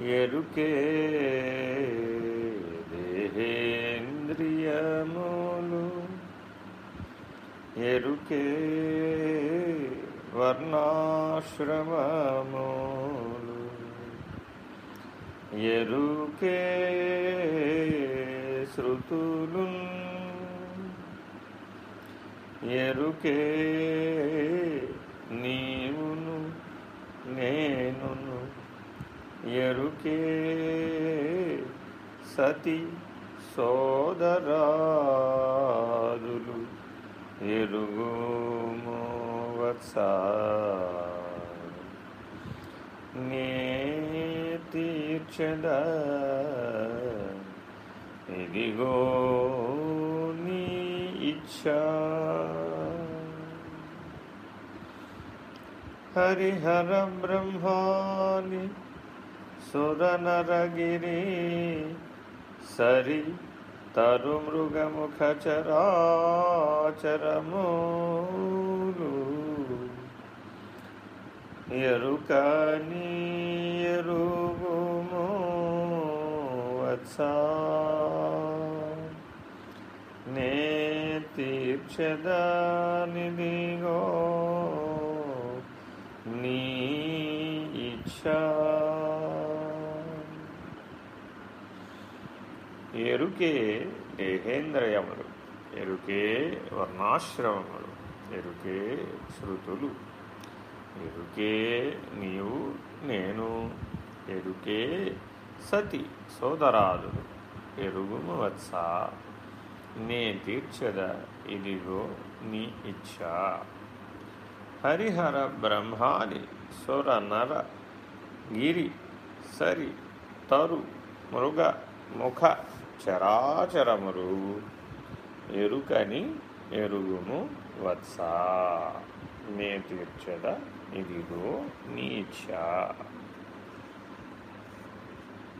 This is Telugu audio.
ఎరుకే దేహేంద్రియములు ఎరుకే వర్ణాశ్రమములు ఎరుకే శృతులు ఎరుకే నీవును నేనును ఎరుకే సతి సోదరాదులు ఎరుగుము వత్స. నే తీర్చద. ఇదిగో నీ ఇచ్చా. హరిహర బ్రహ్మాని సురనరగిరి సరి తరు మృగముఖ చరాచరములు ఎరుకని ఎరుగుము వత్సా నే తీర్చదానిదిగో నీ ఇచ్చా ఎరుకే దేహేంద్రయములు ఎరుకే వర్ణాశ్రమములు ఎరుకే శృతులు ఎరుకే నీవు నేను ఎరుకే సతి సోదరాదులు ఎరుగుము వత్స నే తీర్చద ఇదిగో నీ ఇచ్ఛ. హరిహర బ్రహ్మాది సుర నర గిరి సరి తరు మృగ ముఖ చరాచరములు ఎరుకని ఎరుగుము వత్స. మే తీర్చద ఇదిగో నీ ఇచ్చ